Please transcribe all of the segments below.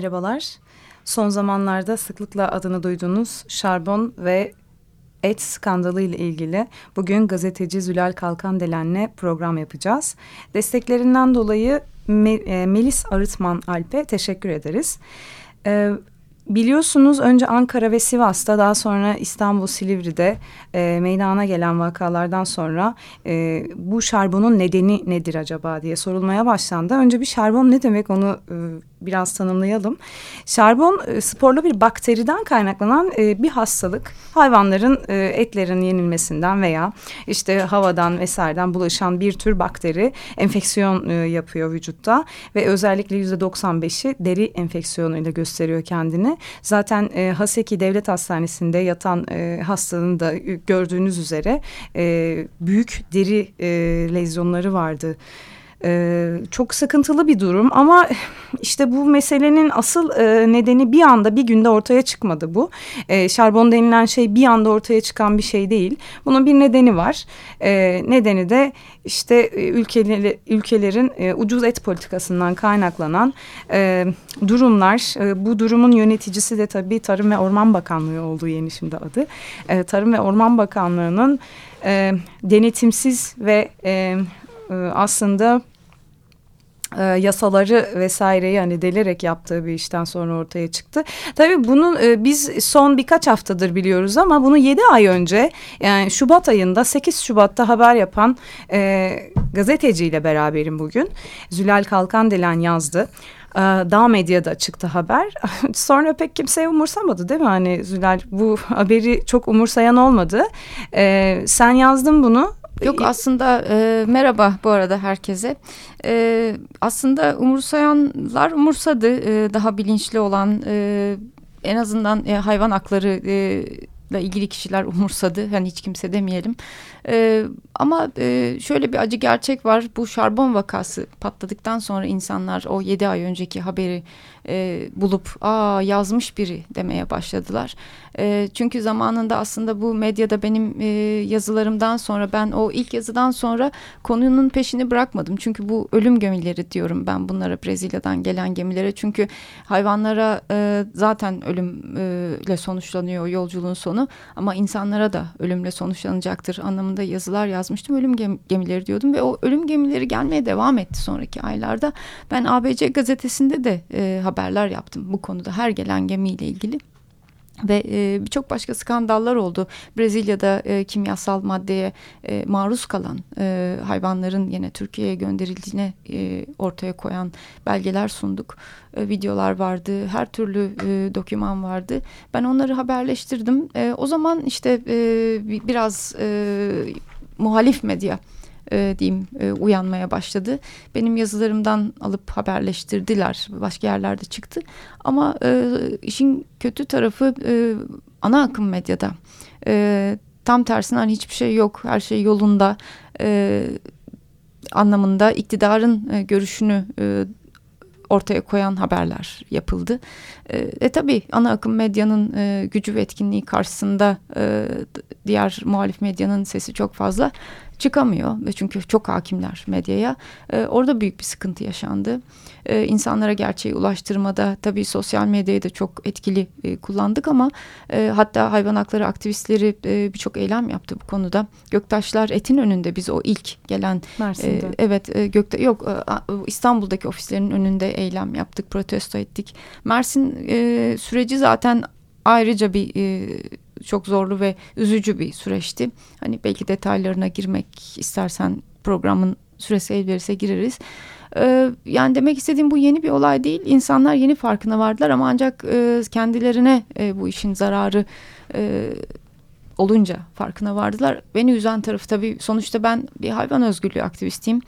Merhabalar. Son zamanlarda sıklıkla adını duyduğunuz şarbon ve et skandalı ile ilgili bugün gazeteci Zülal Kalkan Delen'le program yapacağız. Desteklerinden dolayı e, Melis Arıtman Alp'e teşekkür ederiz. E, Biliyorsunuz önce Ankara ve Sivas'ta daha sonra İstanbul Silivri'de e, meydana gelen vakalardan sonra e, bu şarbonun nedeni nedir acaba diye sorulmaya başlandı. Önce bir şarbon ne demek onu e, biraz tanımlayalım. Şarbon e, sporlu bir bakteriden kaynaklanan e, bir hastalık. Hayvanların e, etlerin yenilmesinden veya işte havadan vesaireden bulaşan bir tür bakteri enfeksiyon yapıyor vücutta ve özellikle yüzde 95'i deri enfeksiyonuyla gösteriyor kendini. Zaten Haseki Devlet Hastanesi'nde yatan hastanın da gördüğünüz üzere büyük deri lezyonları vardı. Ee, çok sıkıntılı bir durum ama işte bu meselenin asıl e, nedeni bir anda bir günde ortaya çıkmadı bu. E, şarbon denilen şey bir anda ortaya çıkan bir şey değil. Bunun bir nedeni var. E, nedeni de işte e, ülkeleri, ülkelerin e, ucuz et politikasından kaynaklanan e, durumlar. E, bu durumun yöneticisi de tabii Tarım ve Orman Bakanlığı olduğu yeni şimdi adı. E, Tarım ve Orman Bakanlığı'nın e, denetimsiz ve e, e aslında e, yasaları vesaireyi hani delerek yaptığı bir işten sonra ortaya çıktı. Tabii bunu e, biz son birkaç haftadır biliyoruz ama bunu yedi ay önce yani Şubat ayında 8 Şubat'ta haber yapan e, gazeteciyle beraberim bugün. Zülal Kalkan Delen yazdı. E, Dağ Medya'da çıktı haber. Sonra pek kimseye umursamadı değil mi? Hani Zülal bu haberi çok umursayan olmadı. E, sen yazdın bunu. Yok aslında e, merhaba bu arada herkese. E, aslında umursayanlar umursadı. E, daha bilinçli olan e, en azından e, hayvan hakları e, ile ilgili kişiler umursadı. Hani hiç kimse demeyelim. E, ama e, şöyle bir acı gerçek var. Bu şarbon vakası patladıktan sonra insanlar o yedi ay önceki haberi e, bulup aa yazmış biri demeye başladılar. E, çünkü zamanında aslında bu medyada benim e, yazılarımdan sonra ben o ilk yazıdan sonra konunun peşini bırakmadım. Çünkü bu ölüm gemileri diyorum ben bunlara Brezilya'dan gelen gemilere. Çünkü hayvanlara e, zaten ölümle sonuçlanıyor yolculuğun sonu ama insanlara da ölümle sonuçlanacaktır anlamında yazılar yazmıştım. Ölüm gemileri diyordum ve o ölüm gemileri gelmeye devam etti sonraki aylarda. Ben ABC gazetesinde de e, haberler yaptım bu konuda her gelen gemiyle ilgili ve e, birçok başka skandallar oldu. Brezilya'da e, kimyasal maddeye e, maruz kalan e, hayvanların yine Türkiye'ye gönderildiğine e, ortaya koyan belgeler sunduk. E, videolar vardı, her türlü e, doküman vardı. Ben onları haberleştirdim. E, o zaman işte e, biraz e, muhalif medya e, diyeyim e, uyanmaya başladı. Benim yazılarımdan alıp haberleştirdiler. Başka yerlerde çıktı. Ama e, işin kötü tarafı e, ana akım medyada. E, tam tersine hani hiçbir şey yok. Her şey yolunda. E, anlamında iktidarın e, görüşünü e, ortaya koyan haberler yapıldı. E, e tabii ana akım medyanın e, gücü ve etkinliği karşısında e, diğer muhalif medyanın sesi çok fazla çıkamıyor ve çünkü çok hakimler medyaya. E, orada büyük bir sıkıntı yaşandı. E, insanlara gerçeği ulaştırmada tabii sosyal medyayı da çok etkili e, kullandık ama e, hatta hayvan hakları aktivistleri e, birçok eylem yaptı bu konuda. Göktaşlar etin önünde biz o ilk gelen Mersin'de. E, evet e, Gökte yok e, İstanbul'daki ofislerin önünde eylem yaptık, protesto ettik. Mersin e, süreci zaten ayrıca bir e, çok zorlu ve üzücü bir süreçti. Hani belki detaylarına girmek istersen programın süresi el verirse gireriz. Ee, yani demek istediğim bu yeni bir olay değil. İnsanlar yeni farkına vardılar ama ancak e, kendilerine e, bu işin zararı e, olunca farkına vardılar. Beni üzen tarafı tabii sonuçta ben bir hayvan özgürlüğü aktivistiyim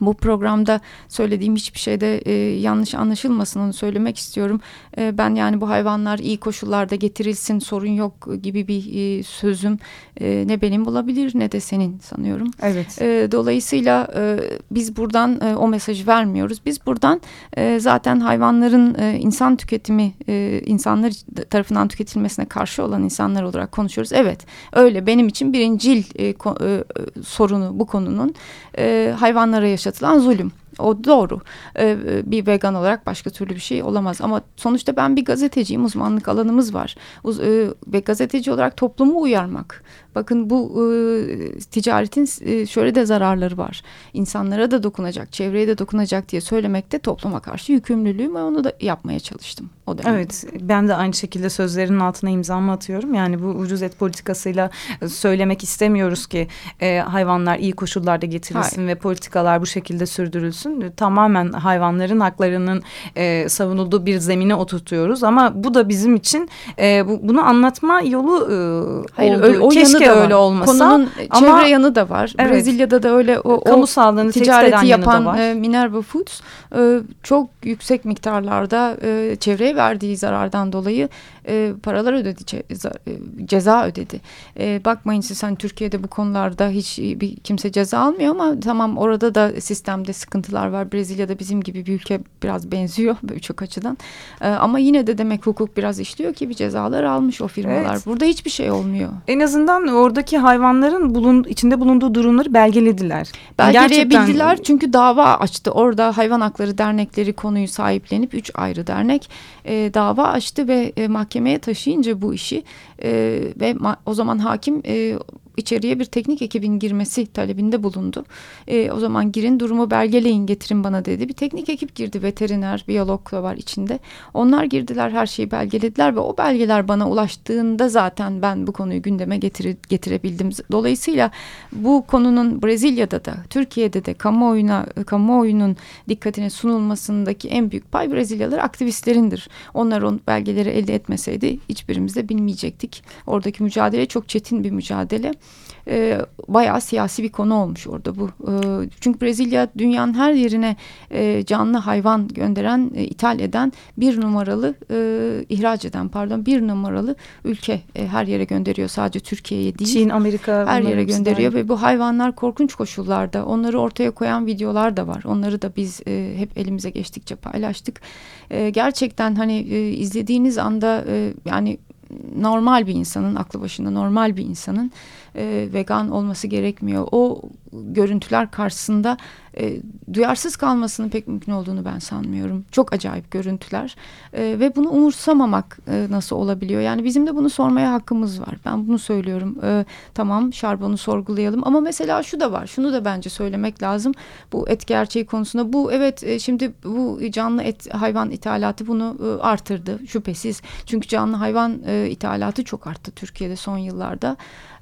bu programda söylediğim hiçbir şeyde e, yanlış anlaşılmasın onu söylemek istiyorum. E, ben yani bu hayvanlar iyi koşullarda getirilsin sorun yok gibi bir e, sözüm e, ne benim olabilir ne de senin sanıyorum. Evet. E, dolayısıyla e, biz buradan e, o mesajı vermiyoruz. Biz buradan e, zaten hayvanların e, insan tüketimi e, insanlar tarafından tüketilmesine karşı olan insanlar olarak konuşuyoruz. Evet öyle benim için birincil e, ko, e, sorunu bu konunun e, hayvanlara yaşatılan zulüm. O doğru. Ee, bir vegan olarak başka türlü bir şey olamaz. Ama sonuçta ben bir gazeteciyim. Uzmanlık alanımız var. Uz e, ve gazeteci olarak toplumu uyarmak. Bakın bu e, ticaretin e, şöyle de zararları var. İnsanlara da dokunacak, çevreye de dokunacak diye söylemekte topluma karşı yükümlülüğüm ve onu da yapmaya çalıştım. O dönemde. Evet ben de aynı şekilde sözlerinin altına imzamı atıyorum. Yani bu ucuz et politikasıyla söylemek istemiyoruz ki e, hayvanlar iyi koşullarda getirilsin Hayır. ve politikalar bu şekilde sürdürülsün. Tamamen hayvanların haklarının e, savunulduğu bir zemine oturtuyoruz ama bu da bizim için e, bu, bunu anlatma yolu e, Hayır, oldu. Öyle, o Keşke da öyle var. olmasa. Konunun ama, çevre yanı da var. Evet, Brezilya'da da öyle o, kamu sağlığını ticareti yapan e, Minerva Foods e, çok yüksek miktarlarda e, çevreye verdiği zarardan dolayı e, paralar ödedi, ceza, e, ceza ödedi. E, bakmayın siz hani Türkiye'de bu konularda hiç bir kimse ceza almıyor ama tamam orada da sistemde sıkıntılar var. Brezilya'da bizim gibi bir ülke biraz benziyor birçok açıdan. E, ama yine de demek hukuk biraz işliyor ki bir cezalar almış o firmalar. Evet. Burada hiçbir şey olmuyor. En azından oradaki hayvanların bulun, içinde bulunduğu durumları belgelediler. Belgeleyebildiler Gerçekten... çünkü dava açtı. Orada hayvan hakları dernekleri konuyu sahiplenip üç ayrı dernek e, dava açtı ve e, mahkemeye taşıyınca bu işi e, ve o zaman hakim e, içeriye bir teknik ekibin girmesi talebinde bulundu. E, o zaman girin durumu belgeleyin getirin bana dedi. Bir teknik ekip girdi veteriner, biyolog da var içinde. Onlar girdiler her şeyi belgelediler ve o belgeler bana ulaştığında zaten ben bu konuyu gündeme getire, getirebildim. Dolayısıyla bu konunun Brezilya'da da Türkiye'de de kamuoyuna kamuoyunun dikkatine sunulmasındaki en büyük pay Brezilyalılar aktivistlerindir. Onlar o belgeleri elde etmeseydi hiçbirimiz de bilmeyecektik. Oradaki mücadele çok çetin bir mücadele e, bayağı siyasi bir konu olmuş orada bu. E, çünkü Brezilya dünyanın her yerine e, canlı hayvan gönderen, e, ithal eden bir numaralı e, ihraç eden pardon bir numaralı ülke e, her yere gönderiyor. Sadece Türkiye'ye değil. Çin, Amerika her yere gönderiyor ve bu hayvanlar korkunç koşullarda. Onları ortaya koyan videolar da var. Onları da biz e, hep elimize geçtikçe paylaştık. E, gerçekten hani e, izlediğiniz anda e, yani normal bir insanın aklı başında normal bir insanın e, vegan olması gerekmiyor. O görüntüler karşısında e, duyarsız kalmasının pek mümkün olduğunu ben sanmıyorum. Çok acayip görüntüler e, ve bunu umursamamak e, nasıl olabiliyor? Yani bizim de bunu sormaya hakkımız var. Ben bunu söylüyorum. E, tamam şarbonu sorgulayalım ama mesela şu da var. Şunu da bence söylemek lazım. Bu et gerçeği konusunda bu evet e, şimdi bu canlı et hayvan ithalatı bunu e, artırdı şüphesiz. Çünkü canlı hayvan e, ithalatı çok arttı Türkiye'de son yıllarda.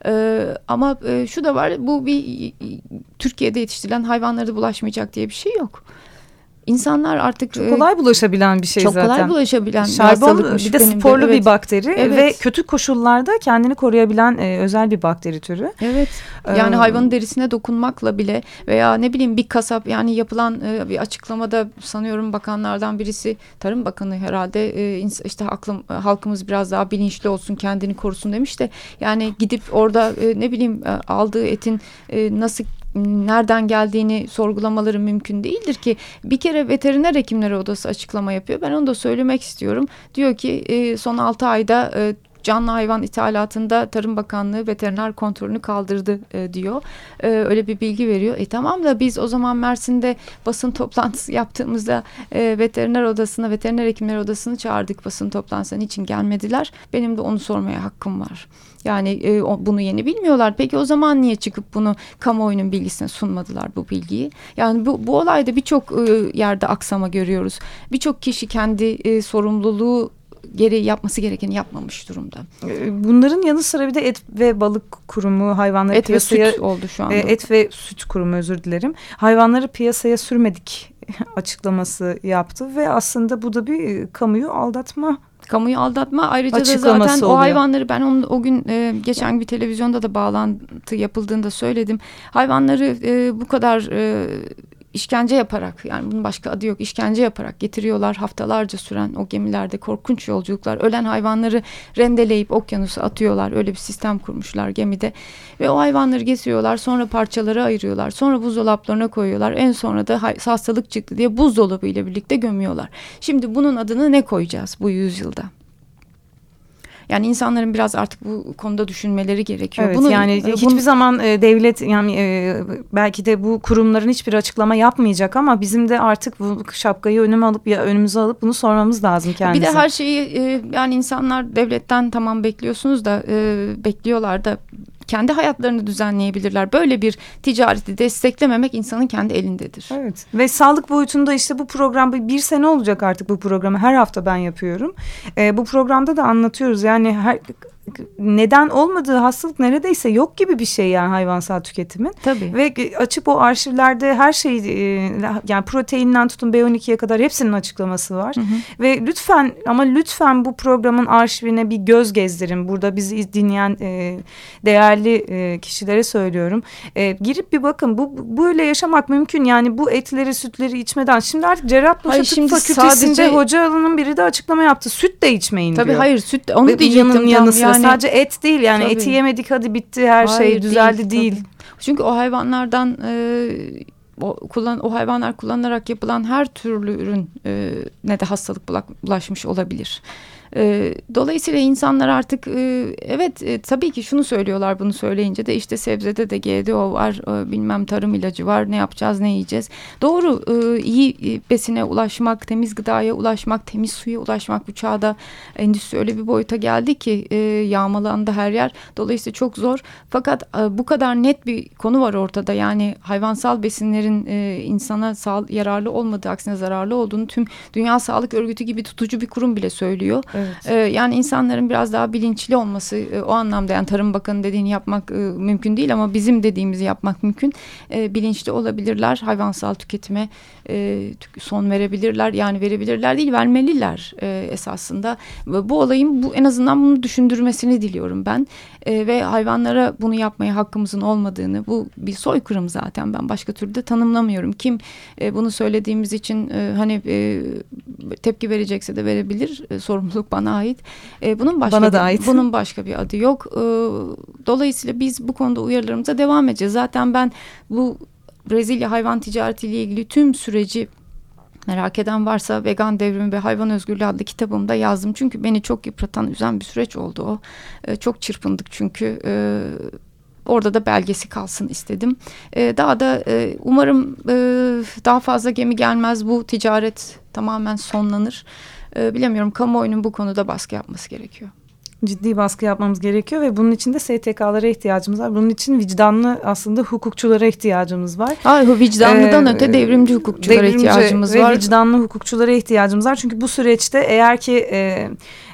Ee, ama e, şu da var bu bir Türkiye'de yetiştirilen hayvanlara da bulaşmayacak diye bir şey yok. İnsanlar artık çok kolay e, bulaşabilen bir şey çok zaten. Çok kolay bulaşabilen Şarbon bir de sporlu de. Evet. bir bakteri evet. ve kötü koşullarda kendini koruyabilen e, özel bir bakteri türü. Evet. Yani ee, hayvanın derisine dokunmakla bile veya ne bileyim bir kasap yani yapılan e, bir açıklamada sanıyorum bakanlardan birisi Tarım Bakanı herhalde e, işte aklım e, halkımız biraz daha bilinçli olsun kendini korusun demiş de yani gidip orada e, ne bileyim e, aldığı etin e, nasıl nereden geldiğini sorgulamaları mümkün değildir ki. Bir kere veteriner hekimleri odası açıklama yapıyor. Ben onu da söylemek istiyorum. Diyor ki e, son 6 ayda e, canlı hayvan ithalatında Tarım Bakanlığı veteriner kontrolünü kaldırdı e, diyor. E, öyle bir bilgi veriyor. E tamam da biz o zaman Mersin'de basın toplantısı yaptığımızda e, veteriner odasına, veteriner hekimler odasını çağırdık basın toplantısına. için gelmediler? Benim de onu sormaya hakkım var. Yani e, bunu yeni bilmiyorlar. Peki o zaman niye çıkıp bunu kamuoyunun bilgisine sunmadılar bu bilgiyi? Yani bu, bu olayda birçok e, yerde aksama görüyoruz. Birçok kişi kendi e, sorumluluğu gereği yapması gerekeni yapmamış durumda. E, bunların yanı sıra bir de et ve balık kurumu hayvanları et piyasaya... ve süt oldu şu anda. E, et ve süt kurumu özür dilerim. Hayvanları piyasaya sürmedik açıklaması yaptı ve aslında bu da bir kamuyu aldatma kamuyu aldatma ayrıca da zaten oluyor. o hayvanları ben onun, o gün e, geçen bir televizyonda da bağlantı yapıldığında söyledim. Hayvanları e, bu kadar e, işkence yaparak yani bunun başka adı yok işkence yaparak getiriyorlar haftalarca süren o gemilerde korkunç yolculuklar ölen hayvanları rendeleyip okyanusa atıyorlar öyle bir sistem kurmuşlar gemide ve o hayvanları getiriyorlar sonra parçalara ayırıyorlar sonra buzdolaplarına koyuyorlar en sonra da hastalık çıktı diye buzdolabı ile birlikte gömüyorlar. Şimdi bunun adını ne koyacağız bu yüzyılda? Yani insanların biraz artık bu konuda düşünmeleri gerekiyor. Evet, bunu, yani e, bunu... hiçbir zaman e, devlet yani e, belki de bu kurumların hiçbir açıklama yapmayacak ama bizim de artık bu şapkayı önüme alıp ya önümüze alıp bunu sormamız lazım kendimize. Bir de her şeyi e, yani insanlar devletten tamam bekliyorsunuz da e, bekliyorlar da kendi hayatlarını düzenleyebilirler. Böyle bir ticareti desteklememek insanın kendi elindedir. Evet ve sağlık boyutunda işte bu program bir sene olacak artık bu programı her hafta ben yapıyorum. Ee, bu programda da anlatıyoruz yani her neden olmadığı hastalık neredeyse yok gibi bir şey yani hayvansal tüketimin. Tabii. Ve açıp o arşivlerde her şey e, yani proteininden tutun B12'ye kadar hepsinin açıklaması var. Hı hı. Ve lütfen ama lütfen bu programın arşivine bir göz gezdirin. Burada bizi dinleyen e, değerli e, kişilere söylüyorum. girip bir bakın bu böyle yaşamak mümkün. Yani bu etleri sütleri içmeden. Şimdi artık Cerrahpaşa Tıp Fakültesi'nde sadece... hocanın biri de açıklama yaptı. Süt de içmeyin Tabii diyor. hayır süt onu Ve diyecektim. Yanı sıra yani, sadece et değil yani tabii. eti yemedik hadi bitti her şey Hayır, şey düzeldi değil. değil. Çünkü o hayvanlardan e, o, kullan, o hayvanlar kullanılarak yapılan her türlü ürün e, ne de hastalık bulaşmış olabilir. E, dolayısıyla insanlar artık e, evet e, tabii ki şunu söylüyorlar bunu söyleyince de işte sebzede de GDO var e, bilmem tarım ilacı var ne yapacağız ne yiyeceğiz. Doğru iyi besine ulaşmak temiz gıdaya ulaşmak temiz suya ulaşmak bu çağda endüstri öyle bir boyuta geldi ki e, yağmalandı her yer. Dolayısıyla çok zor fakat bu kadar net bir konu var ortada yani hayvansal besinlerin insana sağ, yararlı olmadığı aksine zararlı olduğunu tüm Dünya Sağlık Örgütü gibi tutucu bir kurum bile söylüyor. Evet. E, yani insanların biraz daha bilinçli olması e, o anlamda yani Tarım Bakanı dediğini yapmak e, mümkün değil ama bizim dediğimizi yapmak mümkün. E, bilinçli olabilirler hayvansal tüketime e, son verebilirler yani verebilirler değil vermeliler e, esasında. Bu olayın bu en azından bunu düşündürmesini diliyorum ben e, ve hayvanlara bunu yapmaya hakkımızın olmadığını bu bir soykırım zaten ben başka türlü de tanımlamıyorum. Kim e, bunu söylediğimiz için e, hani e, tepki verecekse de verebilir e, sorumluluk bana ait. E, bunun başka bana da ait. bunun başka bir adı yok. E, dolayısıyla biz bu konuda uyarılarımıza devam edeceğiz. Zaten ben bu Brezilya hayvan ticaretiyle ilgili tüm süreci merak eden varsa Vegan Devrimi ve Hayvan Özgürlüğü adlı kitabımda yazdım. Çünkü beni çok yıpratan, üzen bir süreç oldu o. E, çok çırpındık çünkü. E, orada da belgesi kalsın istedim. E, daha da e, umarım e, daha fazla gemi gelmez. Bu ticaret tamamen sonlanır. E, bilemiyorum kamuoyunun bu konuda baskı yapması gerekiyor ciddi baskı yapmamız gerekiyor ve bunun için de STK'lara ihtiyacımız var. Bunun için vicdanlı aslında hukukçulara ihtiyacımız var. Hayır, vicdanlıdan ee, öte devrimci hukukçulara devrimci ihtiyacımız ve var. Vicdanlı hukukçulara ihtiyacımız var. Çünkü bu süreçte eğer ki e,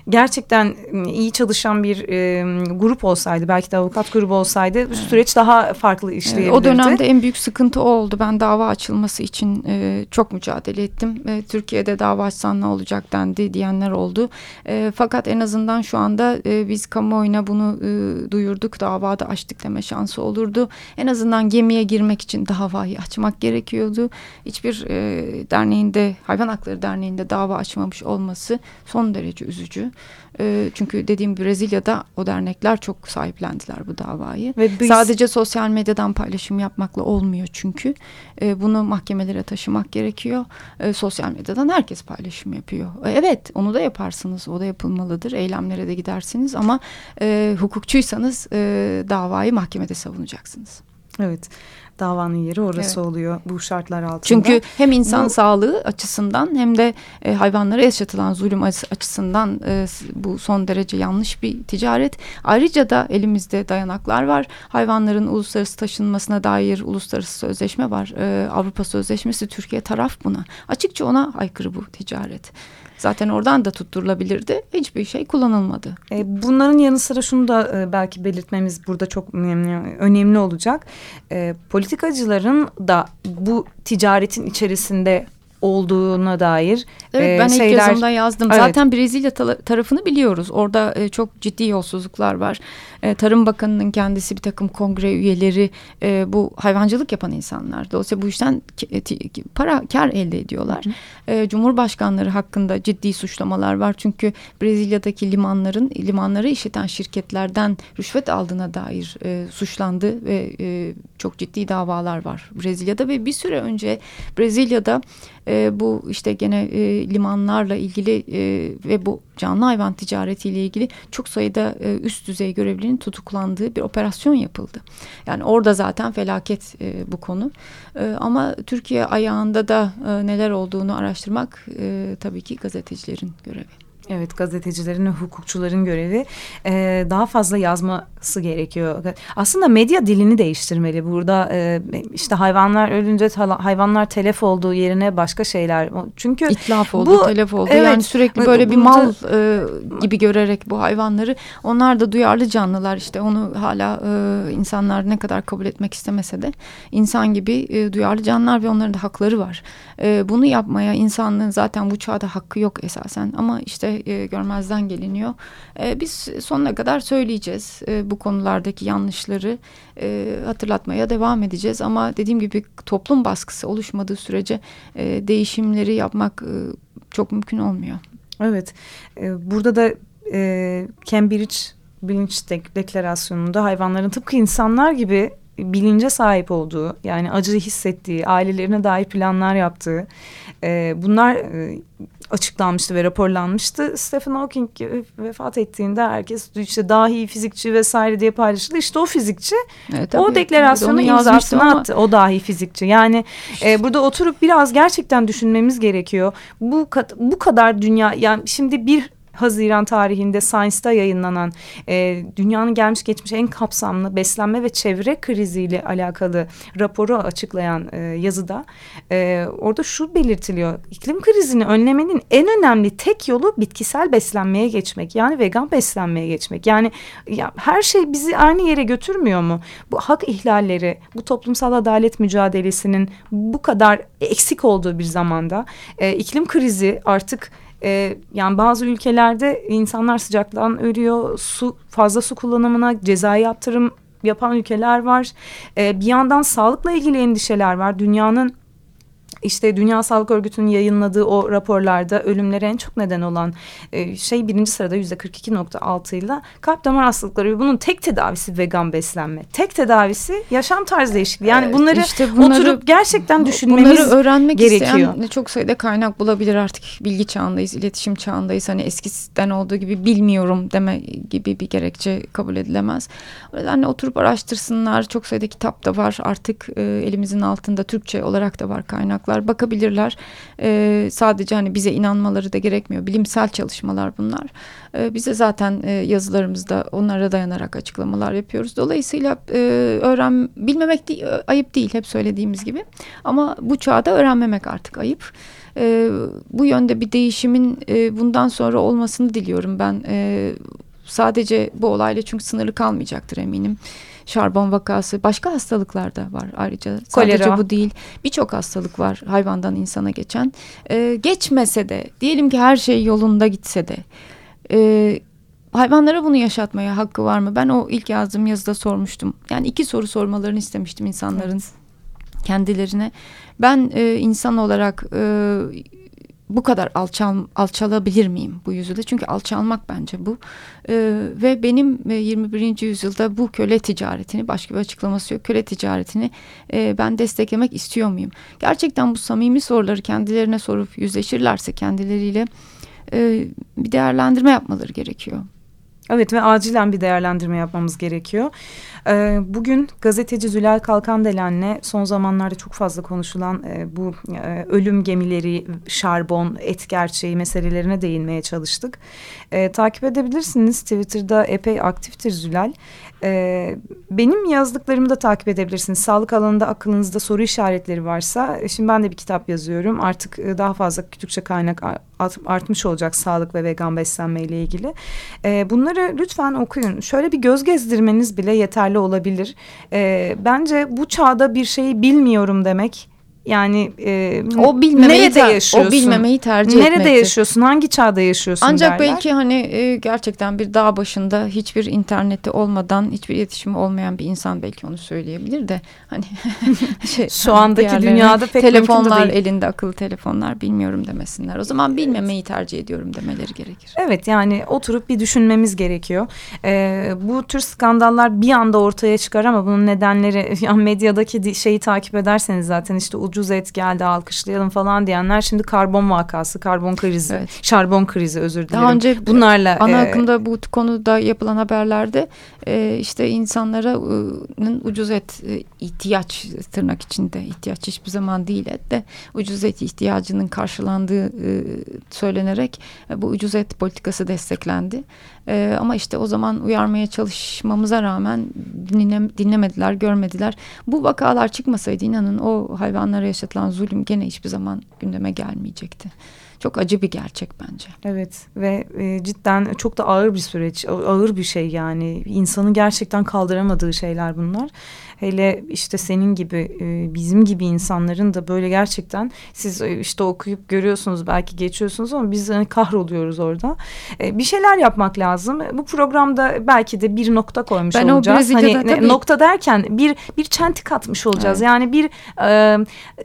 gerçekten iyi çalışan bir e, grup olsaydı belki de avukat grubu olsaydı bu süreç daha farklı işleyebilirdi. O dönemde en büyük sıkıntı o oldu. Ben dava açılması için e, çok mücadele ettim. E, Türkiye'de dava açsan ne olacak dendi diyenler oldu. E, fakat en azından şu anda e, biz kamuoyuna bunu e, duyurduk. Davada açtık deme şansı olurdu. En azından gemiye girmek için davayı açmak gerekiyordu. Hiçbir e, derneğinde Hayvan Hakları Derneği'nde dava açmamış olması son derece üzücü. E, çünkü dediğim Brezilya'da o dernekler çok sahiplendiler bu davayı. Ve biz... Sadece sosyal medyadan paylaşım yapmakla olmuyor çünkü. E, bunu mahkemelere taşımak gerekiyor. E, sosyal medyadan herkes paylaşım yapıyor. E, evet onu da yaparsınız. O da yapılmalıdır. Eylemlere de gidersiniz ama e, hukukçuysanız e, davayı mahkemede savunacaksınız. Evet davanın yeri orası evet. oluyor bu şartlar altında. Çünkü hem insan bu, sağlığı açısından hem de e, hayvanlara yaşatılan zulüm açısından e, bu son derece yanlış bir ticaret. Ayrıca da elimizde dayanaklar var. Hayvanların uluslararası taşınmasına dair uluslararası sözleşme var. E, Avrupa Sözleşmesi Türkiye taraf buna. Açıkça ona aykırı bu ticaret. Zaten oradan da tutturulabilirdi. Hiçbir şey kullanılmadı. E, bunların yanı sıra şunu da e, belki belirtmemiz burada çok önemli, önemli olacak. E, politikacıların da bu ticaretin içerisinde olduğuna dair Evet e, ben şeyler... ilk yazımda yazdım. Evet. Zaten Brezilya tarafını biliyoruz. Orada e, çok ciddi yolsuzluklar var. E, Tarım Bakanı'nın kendisi bir takım kongre üyeleri e, bu hayvancılık yapan insanlar. Dolayısıyla bu işten para kar elde ediyorlar. E, Cumhurbaşkanları hakkında ciddi suçlamalar var. Çünkü Brezilya'daki limanların limanları işleten şirketlerden rüşvet aldığına dair e, suçlandı ve e, çok ciddi davalar var Brezilya'da ve bir süre önce Brezilya'da e, bu işte gene e, limanlarla ilgili e, ve bu canlı hayvan ticaretiyle ilgili çok sayıda e, üst düzey görevlinin tutuklandığı bir operasyon yapıldı. Yani orada zaten felaket e, bu konu. E, ama Türkiye ayağında da e, neler olduğunu araştırmak e, tabii ki gazetecilerin görevi. Evet gazetecilerin ve hukukçuların görevi ee, daha fazla yazması gerekiyor. Aslında medya dilini değiştirmeli. Burada e, işte hayvanlar ölünce hayvanlar telef olduğu yerine başka şeyler. Çünkü itlaf oldu, bu, telef oldu. Evet, yani sürekli böyle bir mal e, gibi görerek bu hayvanları onlar da duyarlı canlılar işte onu hala e, insanlar ne kadar kabul etmek istemese de insan gibi e, duyarlı canlılar ve onların da hakları var. E, bunu yapmaya insanlığın zaten bu çağda hakkı yok esasen ama işte e, görmezden geliniyor. E, biz sonuna kadar söyleyeceğiz e, bu konulardaki yanlışları e, hatırlatmaya devam edeceğiz. Ama dediğim gibi toplum baskısı oluşmadığı sürece e, değişimleri yapmak e, çok mümkün olmuyor. Evet, e, burada da e, Cambridge Bilinç Deklarasyonu'nda hayvanların tıpkı insanlar gibi bilince sahip olduğu yani acıyı hissettiği ailelerine dair planlar yaptığı e, bunlar e, açıklanmıştı ve raporlanmıştı. Stephen Hawking vefat ettiğinde herkes işte dahi fizikçi vesaire diye paylaşıldı. İşte o fizikçi evet, o deklarasyonu imzasını ama... attı. O dahi fizikçi. Yani e, burada oturup biraz gerçekten düşünmemiz gerekiyor. Bu bu kadar dünya yani şimdi bir Haziran tarihinde Science'da yayınlanan e, dünyanın gelmiş geçmiş en kapsamlı beslenme ve çevre kriziyle alakalı raporu açıklayan e, yazıda e, orada şu belirtiliyor. İklim krizini önlemenin en önemli tek yolu bitkisel beslenmeye geçmek. Yani vegan beslenmeye geçmek. Yani ya, her şey bizi aynı yere götürmüyor mu? Bu hak ihlalleri, bu toplumsal adalet mücadelesinin bu kadar eksik olduğu bir zamanda e, iklim krizi artık e, yani bazı ülkelerde insanlar sıcaktan ölüyor. Su fazla su kullanımına ceza yaptırım yapan ülkeler var. E, bir yandan sağlıkla ilgili endişeler var. Dünyanın işte Dünya Sağlık Örgütü'nün yayınladığı o raporlarda ölümlere en çok neden olan e, şey birinci sırada yüzde 42.6 ile kalp damar hastalıkları ve bunun tek tedavisi vegan beslenme. Tek tedavisi yaşam tarzı değişikliği. Yani bunları, işte bunları oturup gerçekten düşünmemiz bunları öğrenmek gerekiyor. Isteyen çok sayıda kaynak bulabilir artık bilgi çağındayız, iletişim çağındayız. Hani eskiden olduğu gibi bilmiyorum deme gibi bir gerekçe kabul edilemez. O nedenle oturup araştırsınlar. Çok sayıda kitap da var artık e, elimizin altında Türkçe olarak da var kaynaklar kaynaklar bakabilirler. E, sadece hani bize inanmaları da gerekmiyor. Bilimsel çalışmalar bunlar. E, bize zaten e, yazılarımızda onlara dayanarak açıklamalar yapıyoruz. Dolayısıyla e, öğren bilmemek değil, ayıp değil hep söylediğimiz gibi. Ama bu çağda öğrenmemek artık ayıp. E, bu yönde bir değişimin e, bundan sonra olmasını diliyorum ben. E, sadece bu olayla çünkü sınırlı kalmayacaktır eminim şarbon vakası başka hastalıklar da var ayrıca. Sadece Kolera. bu değil birçok hastalık var hayvandan insana geçen. Ee, geçmese de diyelim ki her şey yolunda gitse de e, hayvanlara bunu yaşatmaya hakkı var mı? Ben o ilk yazdığım yazıda sormuştum. Yani iki soru sormalarını istemiştim insanların evet. kendilerine. Ben e, insan olarak e, bu kadar alçal, alçalabilir miyim bu yüzyılda? Çünkü alçalmak bence bu. E, ve benim e, 21. yüzyılda bu köle ticaretini, başka bir açıklaması yok, köle ticaretini e, ben desteklemek istiyor muyum? Gerçekten bu samimi soruları kendilerine sorup yüzleşirlerse kendileriyle e, bir değerlendirme yapmaları gerekiyor. Evet ve acilen bir değerlendirme yapmamız gerekiyor. Ee, bugün gazeteci Zülal Kalkandelen'le son zamanlarda çok fazla konuşulan e, bu e, ölüm gemileri, şarbon, et gerçeği meselelerine değinmeye çalıştık. E, takip edebilirsiniz. Twitter'da epey aktiftir Zülal. E, benim yazdıklarımı da takip edebilirsiniz. Sağlık alanında aklınızda soru işaretleri varsa. E, şimdi ben de bir kitap yazıyorum. Artık e, daha fazla Türkçe kaynak artmış olacak sağlık ve vegan beslenme ile ilgili. E, bunları lütfen okuyun. Şöyle bir göz gezdirmeniz bile yeterli olabilir. E, bence bu çağda bir şeyi bilmiyorum demek yani e, o bilmemeyi nerede yaşıyorsun? O bilmemeyi tercih Nerede etmektir. yaşıyorsun? Hangi çağda yaşıyorsun Ancak derler. belki hani e, gerçekten bir dağ başında hiçbir interneti olmadan hiçbir iletişimi olmayan bir insan belki onu söyleyebilir de hani şey, Şu andaki dünyada pek telefonlar değil. elinde akıllı telefonlar bilmiyorum demesinler. O zaman bilmemeyi tercih ediyorum demeleri gerekir. Evet yani oturup bir düşünmemiz gerekiyor. Ee, bu tür skandallar bir anda ortaya çıkar ama bunun nedenleri yani medyadaki şeyi takip ederseniz zaten işte ucuz et geldi alkışlayalım falan diyenler şimdi karbon vakası, karbon krizi, Evet. şarbon krizi özür dilerim. Daha önce Bunlarla ana e, akımda bu konuda yapılan haberlerde e, işte insanlara e, ucuz et e, ihtiyaç tırnak içinde ihtiyaç hiçbir zaman değil et de ucuz et ihtiyacının karşılandığı e, söylenerek e, bu ucuz et politikası desteklendi. E, ama işte o zaman uyarmaya çalışmamıza rağmen dinle, dinlemediler, görmediler. Bu vakalar çıkmasaydı inanın o hayvanlara yaşatılan zulüm gene hiçbir zaman gündeme gelmeyecekti. Çok acı bir gerçek bence. Evet ve e, cidden çok da ağır bir süreç, ağır bir şey yani. insanın gerçekten kaldıramadığı şeyler bunlar. Hele işte senin gibi, e, bizim gibi insanların da böyle gerçekten siz e, işte okuyup görüyorsunuz belki geçiyorsunuz ama biz hani kahroluyoruz orada. E, bir şeyler yapmak lazım. Bu programda belki de bir nokta koymuş Ben o olacağız. Brezilya'da hani tabii- nokta derken bir bir çentik atmış olacağız. Evet. Yani bir e,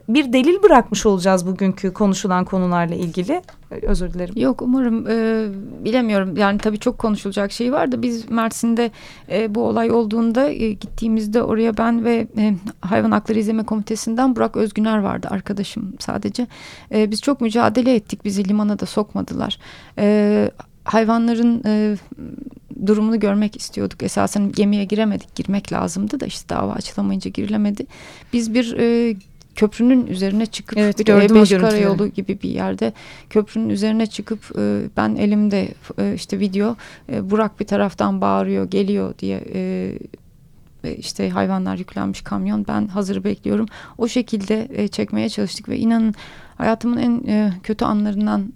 bir delil bırakmış olacağız bugünkü konuşulan konularla ilgili. Özür dilerim. Yok umarım e, bilemiyorum yani tabii çok konuşulacak şey var da biz Mersin'de e, bu olay olduğunda e, gittiğimizde oraya ben ve e, Hayvan Hakları İzleme Komitesi'nden Burak Özgüner vardı arkadaşım sadece. E, biz çok mücadele ettik bizi limana da sokmadılar. E, hayvanların e, durumunu görmek istiyorduk. Esasen gemiye giremedik. Girmek lazımdı da işte dava açılamayınca girilemedi. Biz bir e, köprünün üzerine çıkıp Evet, bir gördüm o E5 görüntüleri. karayolu gibi bir yerde köprünün üzerine çıkıp e, ben elimde e, işte video e, Burak bir taraftan bağırıyor geliyor diye e, işte hayvanlar yüklenmiş kamyon ben hazır bekliyorum. O şekilde e, çekmeye çalıştık ve inanın hayatımın en e, kötü anlarından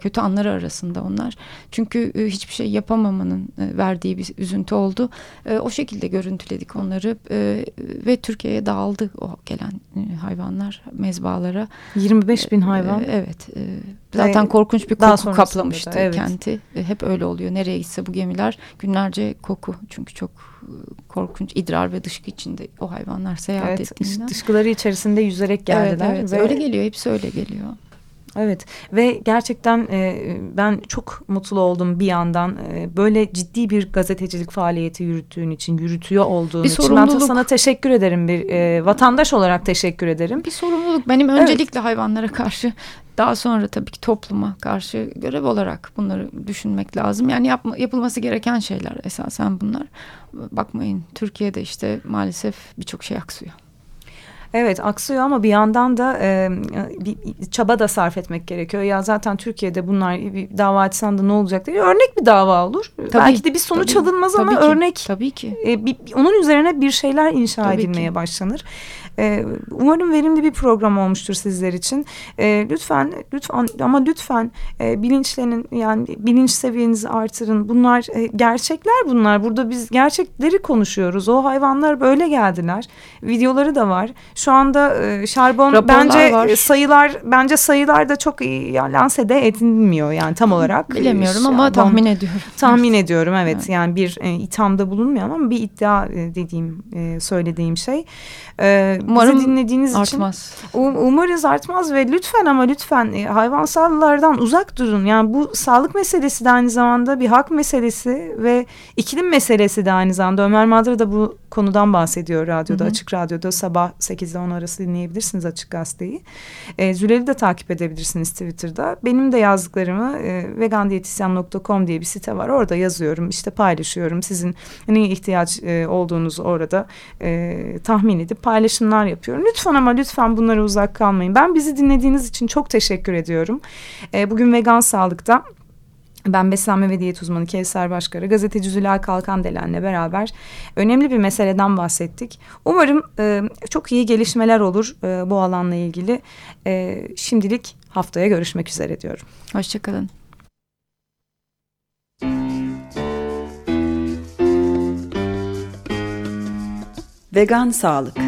kötü anları arasında onlar. Çünkü e, hiçbir şey yapamamanın e, verdiği bir üzüntü oldu. E, o şekilde görüntüledik onları e, ve Türkiye'ye dağıldı o gelen e, hayvanlar mezbalara. 25 bin hayvan. E, evet. e, zaten korkunç bir koku kaplamıştı da, evet. kenti. E, hep öyle oluyor. Nereye gitse bu gemiler günlerce koku. Çünkü çok korkunç idrar ve dışkı içinde o hayvanlar seyahat Evet, ettiğinden. dışkıları içerisinde yüzerek geldiler. Evet, evet. ve- öyle geliyor. Hepsi öyle geliyor. Evet ve gerçekten e, ben çok mutlu oldum bir yandan e, böyle ciddi bir gazetecilik faaliyeti yürüttüğün için yürütüyor olduğun Bir için ben sorumluluk. sana teşekkür ederim bir e, vatandaş olarak teşekkür ederim. Bir sorumluluk. Benim öncelikle hayvanlara karşı daha sonra tabii ki topluma karşı görev olarak bunları düşünmek lazım. Yani yapma, yapılması gereken şeyler esasen bunlar. Bakmayın Türkiye'de işte maalesef birçok şey aksıyor. Evet aksıyor ama bir yandan da e, bir çaba da sarf etmek gerekiyor. Ya zaten Türkiye'de bunlar bir dava açsan da ne olacak diye örnek bir dava olur. Belki de bir sonuç tabii, alınmaz tabii ama ki, örnek Tabii ki. E, bir, onun üzerine bir şeyler inşa Tabii edilmeye ki. başlanır. E, umarım verimli bir program olmuştur sizler için. E, lütfen, lütfen ama lütfen e, bilinçlenin yani bilinç seviyenizi artırın. Bunlar e, gerçekler bunlar. Burada biz gerçekleri konuşuyoruz. O hayvanlar böyle geldiler. Videoları da var. Şu anda e, şarbon Raporlar bence var. e, sayılar bence sayılar da çok iyi ya, lanse de edilmiyor yani tam olarak. Bilemiyorum ama şarbon- tahmin ediyorum. Tahmin ediyorum evet. Evet. Yani bir e, ithamda bulunmuyorum ama bir iddia e, dediğim e, söylediğim şey. E, Umarım bizi dinlediğiniz için Artmaz. um- umarız artmaz ve lütfen ama lütfen e, hayvansallardan uzak durun. Yani bu sağlık meselesi de aynı zamanda bir hak meselesi ve iklim meselesi de aynı zamanda. Ömer Madra da bu konudan bahsediyor radyoda, Hı hı. açık radyoda sabah 8'de 10 arası dinleyebilirsiniz açık gazeteyi. E, Zülel'i de takip edebilirsiniz Twitter'da. Benim de yazdıklarımı e, vegandiyetisyen.com diye bir site var. Orada yazıyorum, işte paylaşıyorum. Sizin neye ihtiyaç e, olduğunuzu orada e, tahmin edip paylaşımlar yapıyorum. Lütfen ama lütfen bunlara uzak kalmayın. Ben bizi dinlediğiniz için çok teşekkür ediyorum. E, bugün Vegan Sağlık'ta ben beslenme ve diyet uzmanı Kevser Başkarı, gazeteci Zülal Kalkandelen'le beraber önemli bir meseleden bahsettik. Umarım e, çok iyi gelişmeler olur e, bu alanla ilgili. E, şimdilik haftaya görüşmek üzere diyorum. Hoşçakalın. Vegan Sağlık